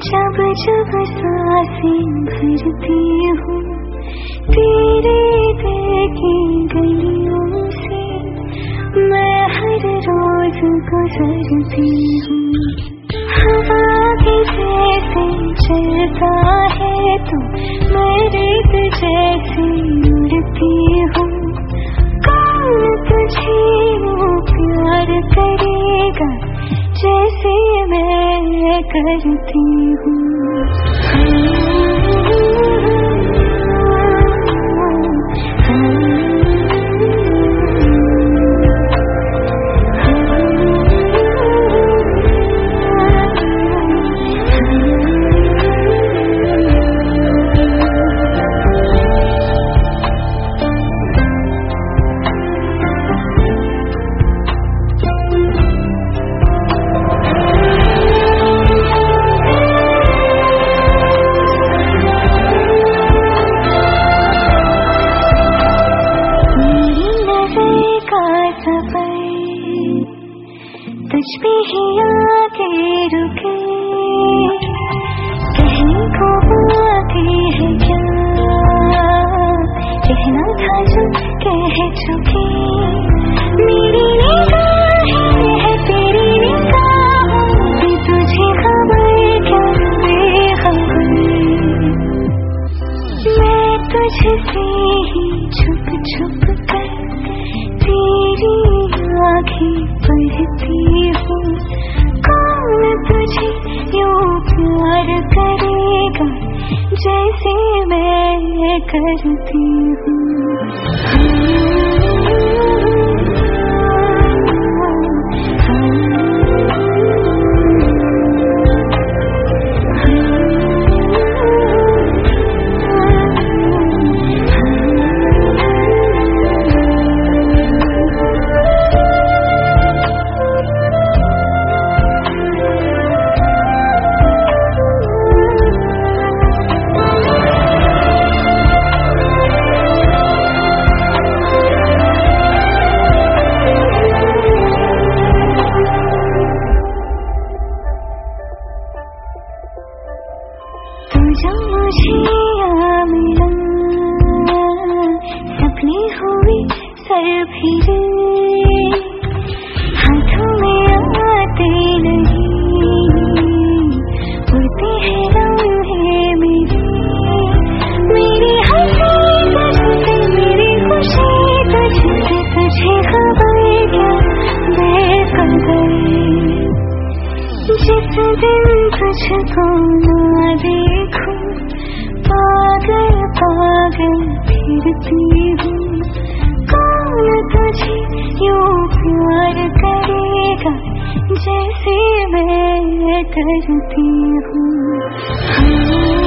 جب جب سانسیں بھرتی ہوں۔ تیرے دل کی گلیوں سے میں ہر روز گزرتی ہوں۔ ہوا کے جیسے چلتا ہے تو میں ریت جیسے اڑتی ہوں۔ کون تجھے وہ پیار کرے گا، جیسے کرتی ہوں۔ سفر تجھ پہ ہی آ کے رکے۔ کہنے کو آتی ہے کیا کہنا تھا جو کہہ چکے۔ بھی پڑھتی ہوں کون تجھے یوں پیار کرے گا جیسے میں کرتی ہوں جو مجھے آ سر پھر ہوں۔ کون تجھے یوں پیار کرے گا جیسے میں کرتی ہوں؟